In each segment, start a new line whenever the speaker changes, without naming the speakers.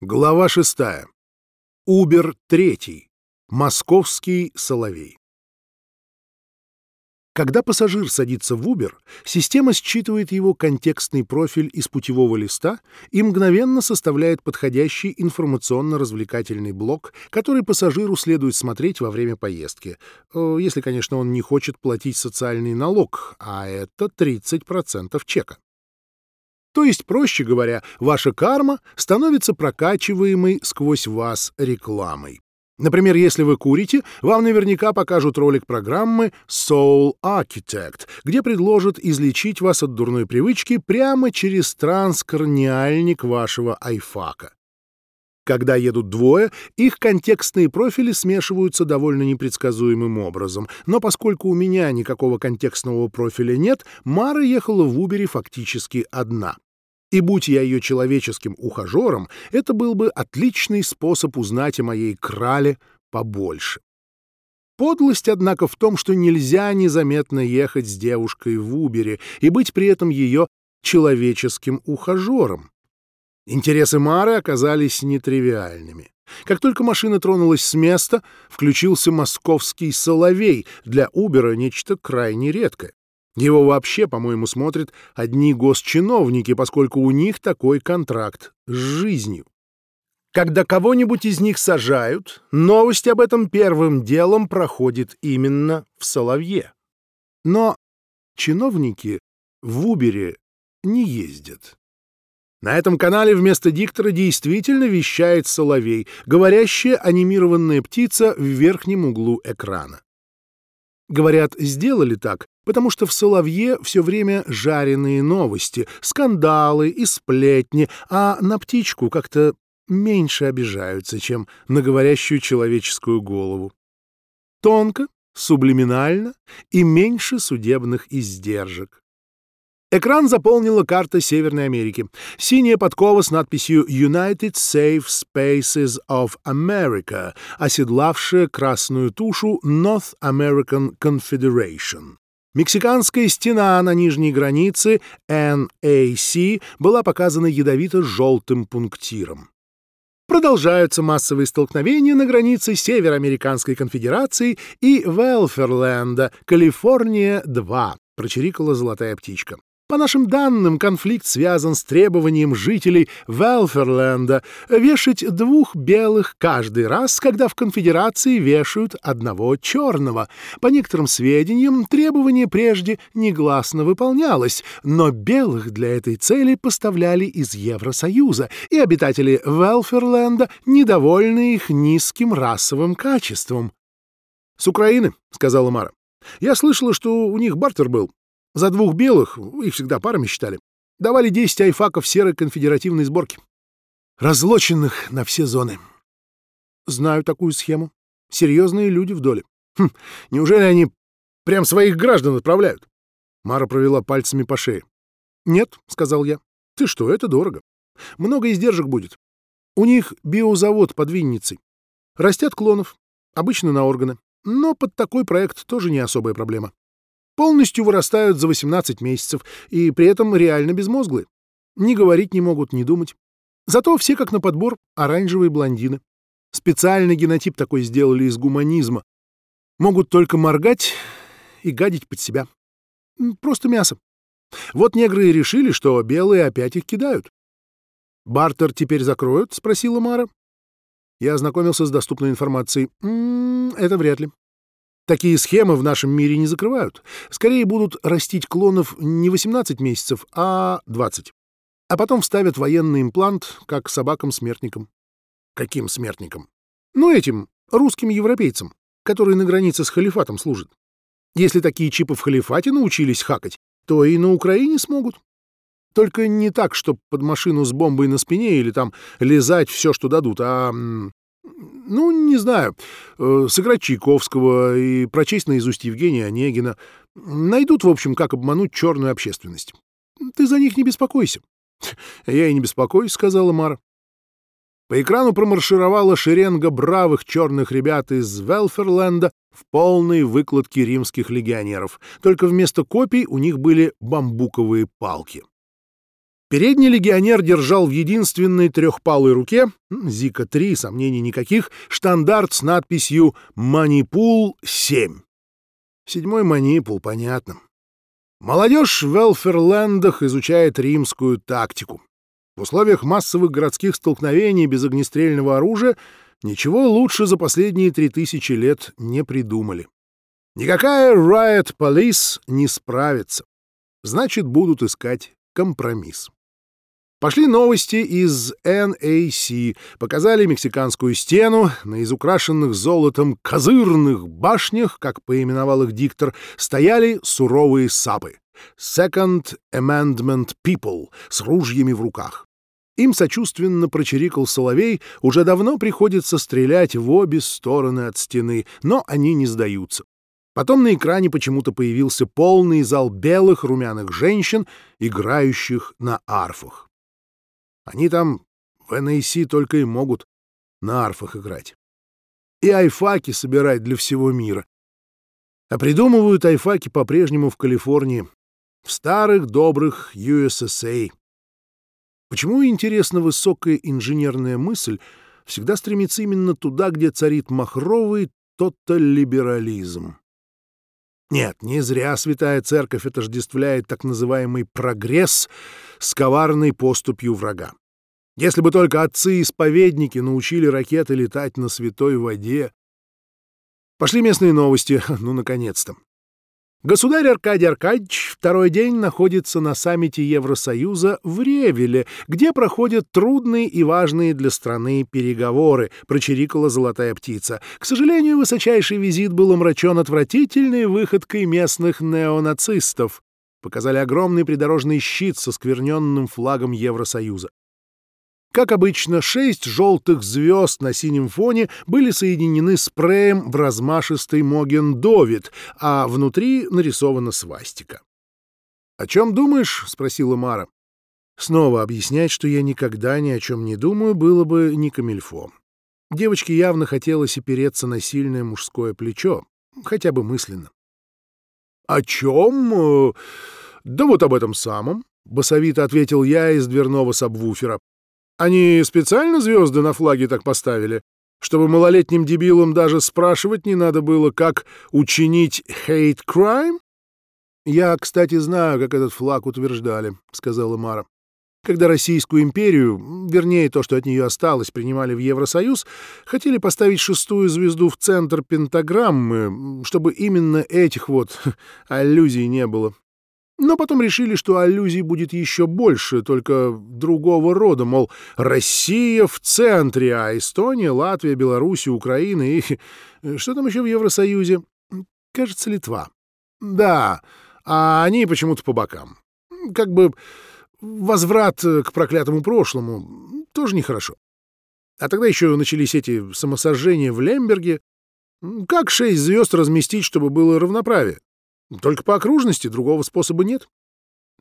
Глава шестая. Убер третий. Московский соловей. Когда пассажир садится в Uber, система считывает его контекстный профиль из путевого листа и мгновенно составляет подходящий информационно-развлекательный блок, который пассажиру следует смотреть во время поездки, э, если, конечно, он не хочет платить социальный налог, а это 30% чека. То есть, проще говоря, ваша карма становится прокачиваемой сквозь вас рекламой. Например, если вы курите, вам наверняка покажут ролик программы Soul Architect, где предложат излечить вас от дурной привычки прямо через транскорниальник вашего айфака. Когда едут двое, их контекстные профили смешиваются довольно непредсказуемым образом. Но поскольку у меня никакого контекстного профиля нет, Мара ехала в Убере фактически одна. И будь я ее человеческим ухажером, это был бы отличный способ узнать о моей крале побольше. Подлость, однако, в том, что нельзя незаметно ехать с девушкой в Убере и быть при этом ее человеческим ухажером. Интересы Мары оказались нетривиальными. Как только машина тронулась с места, включился московский соловей, для Убера нечто крайне редкое. Его вообще, по-моему, смотрят одни госчиновники, поскольку у них такой контракт с жизнью. Когда кого-нибудь из них сажают, новость об этом первым делом проходит именно в Соловье. Но чиновники в Убере не ездят. На этом канале вместо диктора действительно вещает соловей, говорящая анимированная птица в верхнем углу экрана. Говорят, сделали так, потому что в «Соловье» все время жареные новости, скандалы и сплетни, а на птичку как-то меньше обижаются, чем на говорящую человеческую голову. Тонко, сублиминально и меньше судебных издержек. Экран заполнила карта Северной Америки. Синяя подкова с надписью «United Safe Spaces of America», оседлавшая красную тушу North American Confederation. Мексиканская стена на нижней границе NAC была показана ядовито-желтым пунктиром. Продолжаются массовые столкновения на границе Североамериканской конфедерации и Велферленда, Калифорния-2, прочирикала золотая птичка. По нашим данным, конфликт связан с требованием жителей Велферленда вешать двух белых каждый раз, когда в конфедерации вешают одного черного. По некоторым сведениям, требование прежде негласно выполнялось, но белых для этой цели поставляли из Евросоюза, и обитатели Велферленда недовольны их низким расовым качеством. — С Украины, — сказала Мара. — Я слышала, что у них бартер был. За двух белых, их всегда парами считали, давали 10 айфаков серой конфедеративной сборки. Разлоченных на все зоны. Знаю такую схему. Серьезные люди в доле. Хм, неужели они прям своих граждан отправляют? Мара провела пальцами по шее. «Нет», — сказал я. «Ты что, это дорого. Много издержек будет. У них биозавод под Винницей. Растят клонов, обычно на органы. Но под такой проект тоже не особая проблема полностью вырастают за 18 месяцев и при этом реально безмозглые. Ни говорить не могут, ни думать. Зато все как на подбор оранжевые блондины. Специальный генотип такой сделали из гуманизма. Могут только моргать и гадить под себя. Просто мясо. Вот негры и решили, что белые опять их кидают. «Бартер теперь закроют?» — спросила Мара. Я ознакомился с доступной информацией. М -м, это вряд ли. Такие схемы в нашем мире не закрывают. Скорее будут растить клонов не 18 месяцев, а 20. А потом вставят военный имплант, как собакам-смертникам. Каким смертникам? Ну, этим, русским европейцам, которые на границе с халифатом служат. Если такие чипы в халифате научились хакать, то и на Украине смогут. Только не так, чтобы под машину с бомбой на спине или там лизать все, что дадут, а ну, не знаю, э, сыграть Чайковского и прочесть наизусть Евгения Онегина. Найдут, в общем, как обмануть черную общественность. Ты за них не беспокойся. — Я и не беспокоюсь, — сказала Мара. По экрану промаршировала шеренга бравых черных ребят из Велферленда в полной выкладке римских легионеров, только вместо копий у них были бамбуковые палки. Передний легионер держал в единственной трехпалой руке, Зика-3, сомнений никаких, штандарт с надписью «Манипул-7». Седьмой манипул, понятно. Молодежь в Элферлендах изучает римскую тактику. В условиях массовых городских столкновений без огнестрельного оружия ничего лучше за последние три тысячи лет не придумали. Никакая Riot Police не справится. Значит, будут искать компромисс. Пошли новости из NAC, показали мексиканскую стену, на изукрашенных золотом козырных башнях, как поименовал их диктор, стояли суровые сапы. Second Amendment People с ружьями в руках. Им сочувственно прочирикал Соловей, уже давно приходится стрелять в обе стороны от стены, но они не сдаются. Потом на экране почему-то появился полный зал белых румяных женщин, играющих на арфах. Они там в NAC только и могут на арфах играть. И айфаки собирать для всего мира. А придумывают айфаки по-прежнему в Калифорнии, в старых добрых USSA. Почему, интересно, высокая инженерная мысль всегда стремится именно туда, где царит махровый тоталлиберализм? Нет, не зря Святая Церковь отождествляет так называемый «прогресс» с коварной поступью врага. Если бы только отцы-исповедники научили ракеты летать на святой воде. Пошли местные новости, ну, наконец-то. Государь Аркадий Аркадьевич второй день находится на саммите Евросоюза в Ревеле, где проходят трудные и важные для страны переговоры, прочирикала золотая птица. К сожалению, высочайший визит был омрачен отвратительной выходкой местных неонацистов. Показали огромный придорожный щит со скверненным флагом Евросоюза. Как обычно, шесть желтых звезд на синем фоне были соединены спреем в размашистый Моген Довид, а внутри нарисована свастика. «О чем думаешь?» — спросила Мара. Снова объяснять, что я никогда ни о чем не думаю, было бы не камильфо. Девочке явно хотелось опереться на сильное мужское плечо, хотя бы мысленно. «О чем? Да вот об этом самом», — басовито ответил я из дверного сабвуфера. Они специально звезды на флаге так поставили, чтобы малолетним дебилам даже спрашивать не надо было, как учинить hate crime? Я, кстати, знаю, как этот флаг утверждали, сказала Мара. Когда Российскую империю, вернее, то, что от нее осталось, принимали в Евросоюз, хотели поставить шестую звезду в центр пентаграммы, чтобы именно этих вот аллюзий не было. Но потом решили, что аллюзий будет еще больше, только другого рода, мол, Россия в центре, а Эстония, Латвия, Белоруссия, Украина и... Что там еще в Евросоюзе? Кажется, Литва. Да, а они почему-то по бокам. Как бы возврат к проклятому прошлому тоже нехорошо. А тогда еще начались эти самосожжения в Лемберге. Как шесть звезд разместить, чтобы было равноправие? Только по окружности другого способа нет.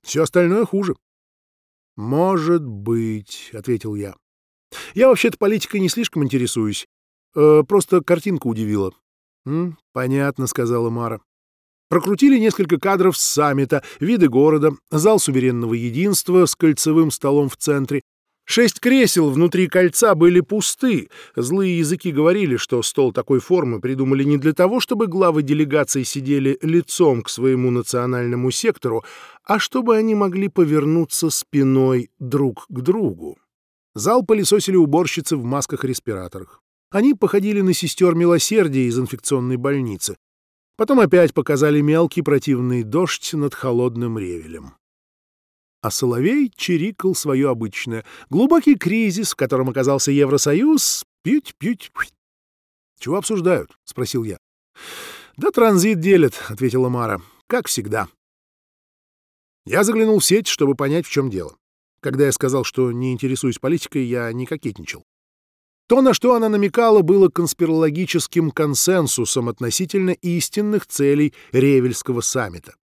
Все остальное хуже. «Может быть», — ответил я. «Я вообще-то политикой не слишком интересуюсь. Э, просто картинка удивила». «М, «Понятно», — сказала Мара. Прокрутили несколько кадров с саммита, виды города, зал суверенного единства с кольцевым столом в центре, Шесть кресел внутри кольца были пусты. Злые языки говорили, что стол такой формы придумали не для того, чтобы главы делегаций сидели лицом к своему национальному сектору, а чтобы они могли повернуться спиной друг к другу. Зал пылесосили уборщицы в масках-респираторах. Они походили на сестер милосердия из инфекционной больницы. Потом опять показали мелкий противный дождь над холодным ревелем а Соловей чирикал свое обычное. Глубокий кризис, в котором оказался Евросоюз. Пють-пють. «Чего обсуждают?» — спросил я. «Да транзит делят», — ответила Мара. «Как всегда». Я заглянул в сеть, чтобы понять, в чем дело. Когда я сказал, что не интересуюсь политикой, я не кокетничал. То, на что она намекала, было конспирологическим консенсусом относительно истинных целей Ревельского саммита.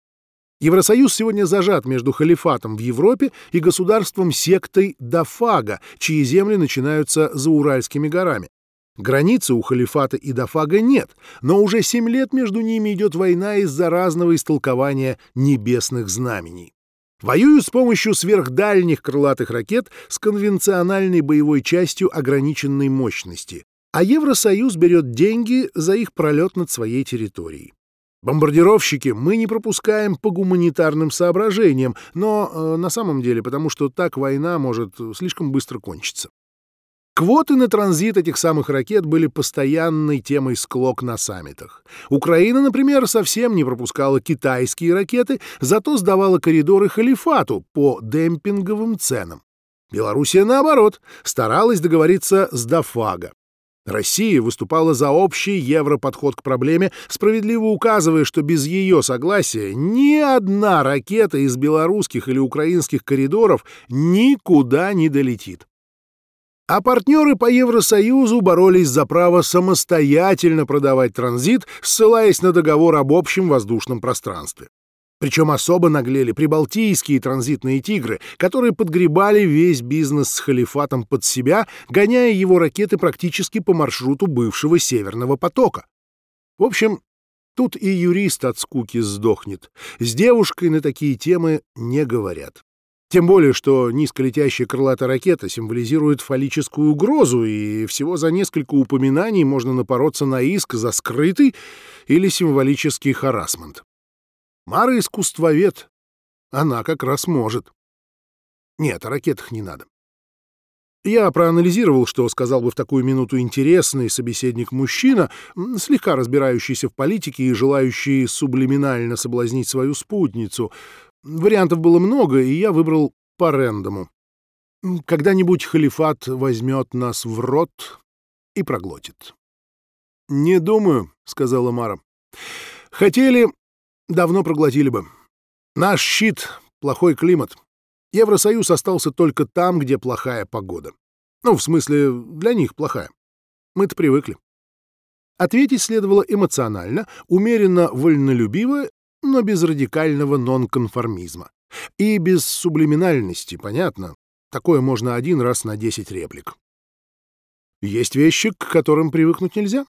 Евросоюз сегодня зажат между халифатом в Европе и государством-сектой Дафага, чьи земли начинаются за Уральскими горами. Границы у халифата и Дафага нет, но уже семь лет между ними идет война из-за разного истолкования небесных знамений. Воюют с помощью сверхдальних крылатых ракет с конвенциональной боевой частью ограниченной мощности, а Евросоюз берет деньги за их пролет над своей территорией. Бомбардировщики мы не пропускаем по гуманитарным соображениям, но э, на самом деле потому, что так война может слишком быстро кончиться. Квоты на транзит этих самых ракет были постоянной темой склок на саммитах. Украина, например, совсем не пропускала китайские ракеты, зато сдавала коридоры халифату по демпинговым ценам. Белоруссия, наоборот, старалась договориться с Дафага. Россия выступала за общий европодход к проблеме, справедливо указывая, что без ее согласия ни одна ракета из белорусских или украинских коридоров никуда не долетит. А партнеры по Евросоюзу боролись за право самостоятельно продавать транзит, ссылаясь на договор об общем воздушном пространстве. Причем особо наглели прибалтийские транзитные «Тигры», которые подгребали весь бизнес с халифатом под себя, гоняя его ракеты практически по маршруту бывшего Северного потока. В общем, тут и юрист от скуки сдохнет. С девушкой на такие темы не говорят. Тем более, что низколетящая крылатая ракета символизирует фаллическую угрозу, и всего за несколько упоминаний можно напороться на иск за скрытый или символический харасмент. Мара искусствовед. Она как раз может. Нет, о ракетах не надо. Я проанализировал, что сказал бы в такую минуту интересный собеседник-мужчина, слегка разбирающийся в политике и желающий сублиминально соблазнить свою спутницу. Вариантов было много, и я выбрал по рендому. Когда-нибудь халифат возьмет нас в рот и проглотит. «Не думаю», — сказала Мара. «Хотели, давно проглотили бы. Наш щит — плохой климат. Евросоюз остался только там, где плохая погода. Ну, в смысле, для них плохая. Мы-то привыкли. Ответить следовало эмоционально, умеренно вольнолюбиво, но без радикального нонконформизма. И без сублиминальности, понятно. Такое можно один раз на десять реплик. Есть вещи, к которым привыкнуть нельзя.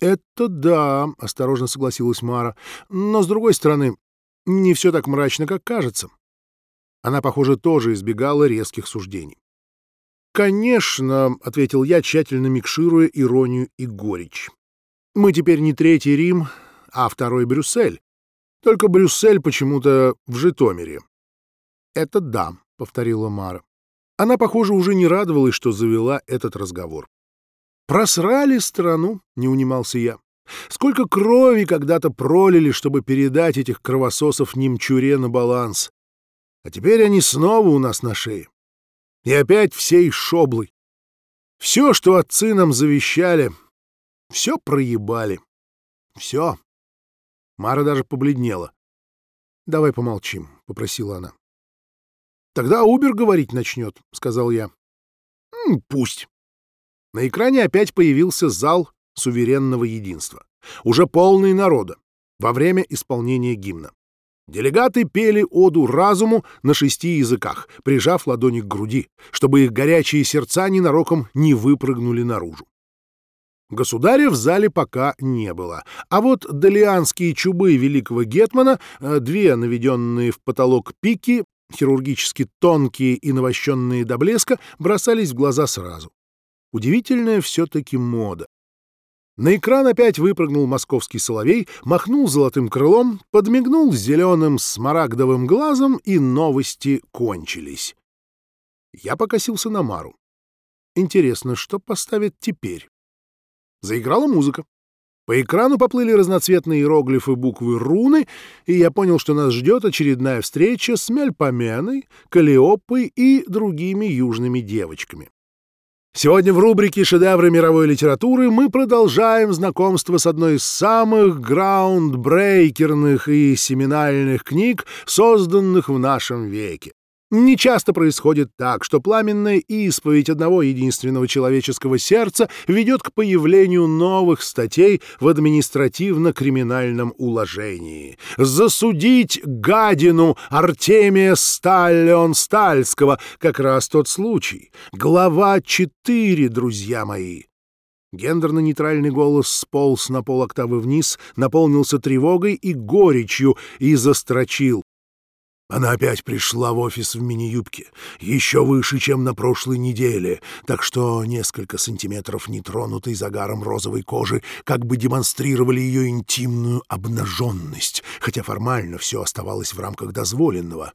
«Это да», — осторожно согласилась Мара. «Но, с другой стороны, не все так мрачно, как кажется». Она, похоже, тоже избегала резких суждений. «Конечно», — ответил я, тщательно микшируя иронию и горечь. «Мы теперь не Третий Рим, а Второй Брюссель. Только Брюссель почему-то в Житомире». «Это да», — повторила Мара. Она, похоже, уже не радовалась, что завела этот разговор. «Просрали страну», — не унимался я. «Сколько крови когда-то пролили, чтобы передать этих кровососов немчуре на баланс. А теперь они снова у нас на шее. И опять всей шоблой. Все, что отцы нам завещали, все проебали. Все». Мара даже побледнела. «Давай помолчим», — попросила она. «Тогда Убер говорить начнет», — сказал я. «Пусть». На экране опять появился зал суверенного единства, уже полный народа, во время исполнения гимна. Делегаты пели оду разуму на шести языках, прижав ладони к груди, чтобы их горячие сердца ненароком не выпрыгнули наружу. Государя в зале пока не было, а вот далианские чубы великого гетмана, э, две наведенные в потолок пики, хирургически тонкие и навощенные до блеска, бросались в глаза сразу. Удивительная все-таки мода. На экран опять выпрыгнул московский соловей, махнул золотым крылом, подмигнул зеленым смарагдовым глазом, и новости кончились. Я покосился на Мару. Интересно, что поставят теперь? Заиграла музыка. По экрану поплыли разноцветные иероглифы буквы руны, и я понял, что нас ждет очередная встреча с Мельпоменой, Калиопой и другими южными девочками. Сегодня в рубрике «Шедевры мировой литературы» мы продолжаем знакомство с одной из самых граундбрейкерных и семинальных книг, созданных в нашем веке. Не часто происходит так, что пламенная исповедь одного единственного человеческого сердца ведет к появлению новых статей в административно-криминальном уложении. Засудить гадину Артемия Сталлион Стальского — как раз тот случай. Глава 4, друзья мои. Гендерно-нейтральный голос сполз на полоктавы вниз, наполнился тревогой и горечью и застрочил. Она опять пришла в офис в мини-юбке, еще выше, чем на прошлой неделе, так что несколько сантиметров нетронутой загаром розовой кожи как бы демонстрировали ее интимную обнаженность, хотя формально все оставалось в рамках дозволенного.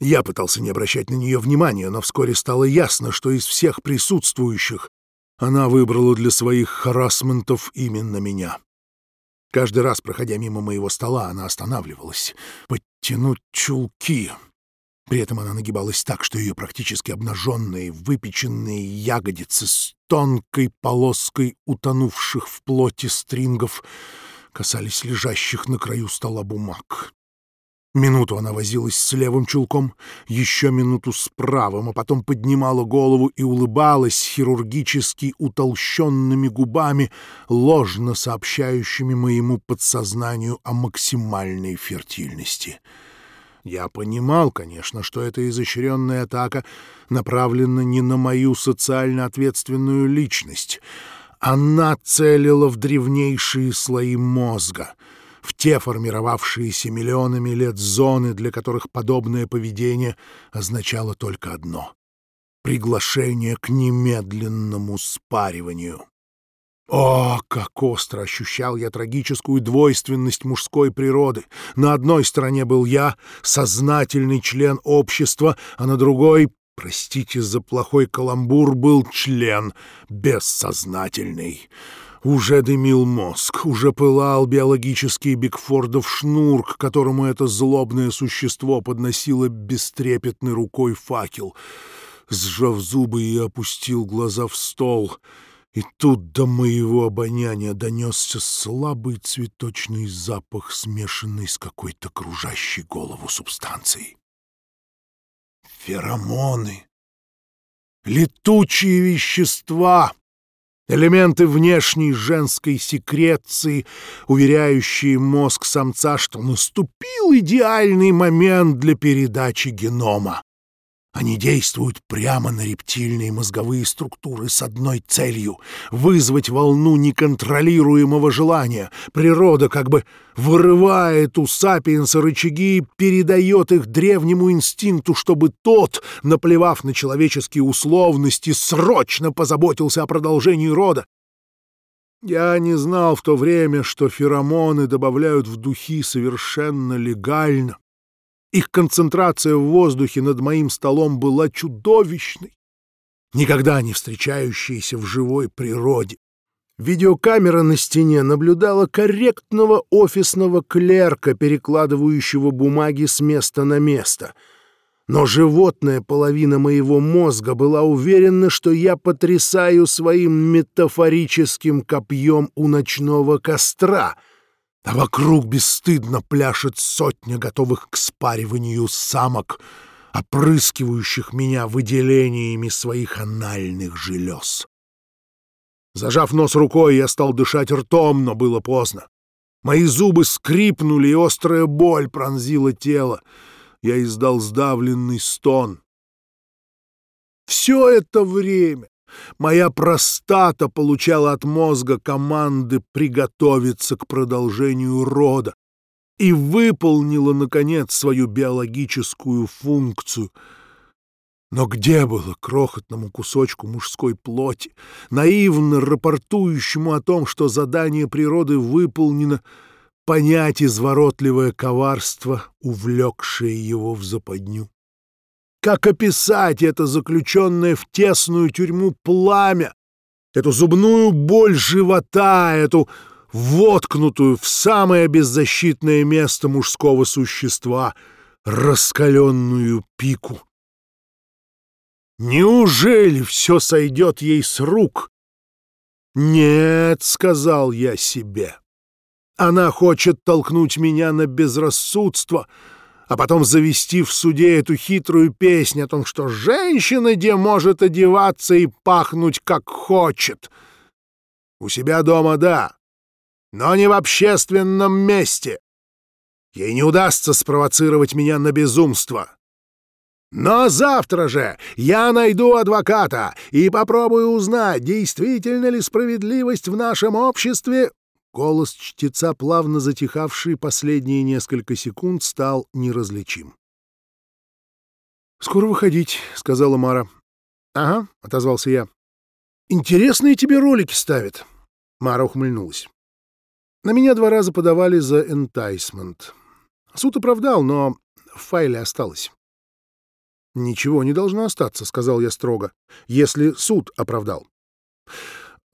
Я пытался не обращать на нее внимания, но вскоре стало ясно, что из всех присутствующих она выбрала для своих харасментов именно меня. Каждый раз, проходя мимо моего стола, она останавливалась. Подтянуть чулки. При этом она нагибалась так, что ее практически обнаженные, выпеченные ягодицы с тонкой полоской утонувших в плоти стрингов касались лежащих на краю стола бумаг. Минуту она возилась с левым чулком, еще минуту с правым, а потом поднимала голову и улыбалась хирургически утолщенными губами, ложно сообщающими моему подсознанию о максимальной фертильности. Я понимал, конечно, что эта изощренная атака направлена не на мою социально ответственную личность. Она целила в древнейшие слои мозга — в те формировавшиеся миллионами лет зоны, для которых подобное поведение означало только одно — приглашение к немедленному спариванию. О, как остро ощущал я трагическую двойственность мужской природы. На одной стороне был я, сознательный член общества, а на другой, простите за плохой каламбур, был член бессознательный. Уже дымил мозг, уже пылал биологический Бигфордов шнур, к которому это злобное существо подносило бестрепетной рукой факел. Сжав зубы, я опустил глаза в стол, и тут до моего обоняния донесся слабый цветочный запах, смешанный с какой-то кружащей голову субстанцией. Феромоны! Летучие вещества! Элементы внешней женской секреции, уверяющие мозг самца, что наступил идеальный момент для передачи генома. Они действуют прямо на рептильные мозговые структуры с одной целью — вызвать волну неконтролируемого желания. Природа как бы вырывает у сапиенса рычаги и передает их древнему инстинкту, чтобы тот, наплевав на человеческие условности, срочно позаботился о продолжении рода. Я не знал в то время, что феромоны добавляют в духи совершенно легально. Их концентрация в воздухе над моим столом была чудовищной, никогда не встречающейся в живой природе. Видеокамера на стене наблюдала корректного офисного клерка, перекладывающего бумаги с места на место. Но животная половина моего мозга была уверена, что я потрясаю своим метафорическим копьем у ночного костра — а вокруг бесстыдно пляшет сотня готовых к спариванию самок, опрыскивающих меня выделениями своих анальных желез. Зажав нос рукой, я стал дышать ртом, но было поздно. Мои зубы скрипнули, и острая боль пронзила тело. Я издал сдавленный стон. Все это время Моя простата получала от мозга команды приготовиться к продолжению рода и выполнила, наконец, свою биологическую функцию. Но где было крохотному кусочку мужской плоти, наивно рапортующему о том, что задание природы выполнено, понять изворотливое коварство, увлекшее его в западню? Как описать это заключенное в тесную тюрьму пламя, эту зубную боль живота, эту воткнутую в самое беззащитное место мужского существа, раскаленную пику? Неужели все сойдет ей с рук? «Нет», — сказал я себе, — «она хочет толкнуть меня на безрассудство» а потом завести в суде эту хитрую песню о том, что женщина где может одеваться и пахнуть как хочет. У себя дома — да, но не в общественном месте. Ей не удастся спровоцировать меня на безумство. Но завтра же я найду адвоката и попробую узнать, действительно ли справедливость в нашем обществе Голос чтеца, плавно затихавший последние несколько секунд, стал неразличим. «Скоро выходить», — сказала Мара. «Ага», — отозвался я. «Интересные тебе ролики ставят». Мара ухмыльнулась. На меня два раза подавали за энтайсмент. Суд оправдал, но в файле осталось. «Ничего не должно остаться», — сказал я строго, — «если суд оправдал».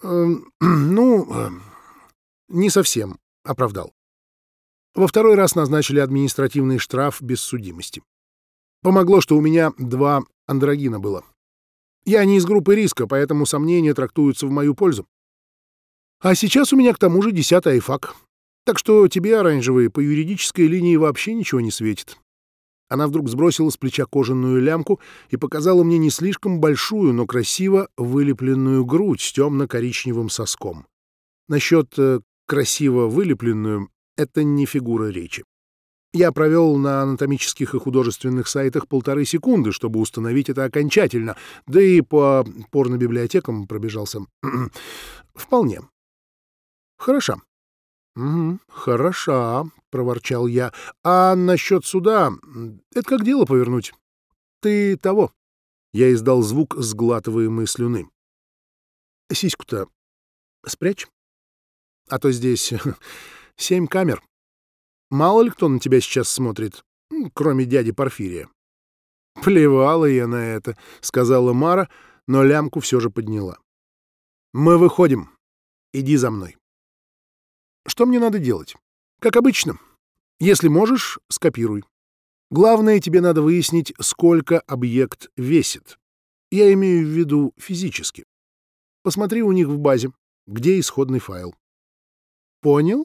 «Э, «Ну, э, не совсем оправдал. Во второй раз назначили административный штраф без судимости. Помогло, что у меня два андрогина было. Я не из группы риска, поэтому сомнения трактуются в мою пользу. А сейчас у меня к тому же десятый айфак. Так что тебе, оранжевый, по юридической линии вообще ничего не светит. Она вдруг сбросила с плеча кожаную лямку и показала мне не слишком большую, но красиво вылепленную грудь с темно-коричневым соском. Насчет э, красиво вылепленную — это не фигура речи. Я провел на анатомических и художественных сайтах полторы секунды, чтобы установить это окончательно, да и по порнобиблиотекам пробежался. Вполне. Хороша. «Угу, хороша», — проворчал я. «А насчет суда? Это как дело повернуть? Ты того?» Я издал звук сглатываемой слюны. «Сиську-то спрячь, а то здесь семь камер. Мало ли кто на тебя сейчас смотрит, кроме дяди Порфирия». «Плевала я на это», — сказала Мара, но лямку все же подняла. «Мы выходим. Иди за мной». Что мне надо делать? Как обычно. Если можешь, скопируй. Главное, тебе надо выяснить, сколько объект весит. Я имею в виду физически. Посмотри у них в базе, где исходный файл. Понял?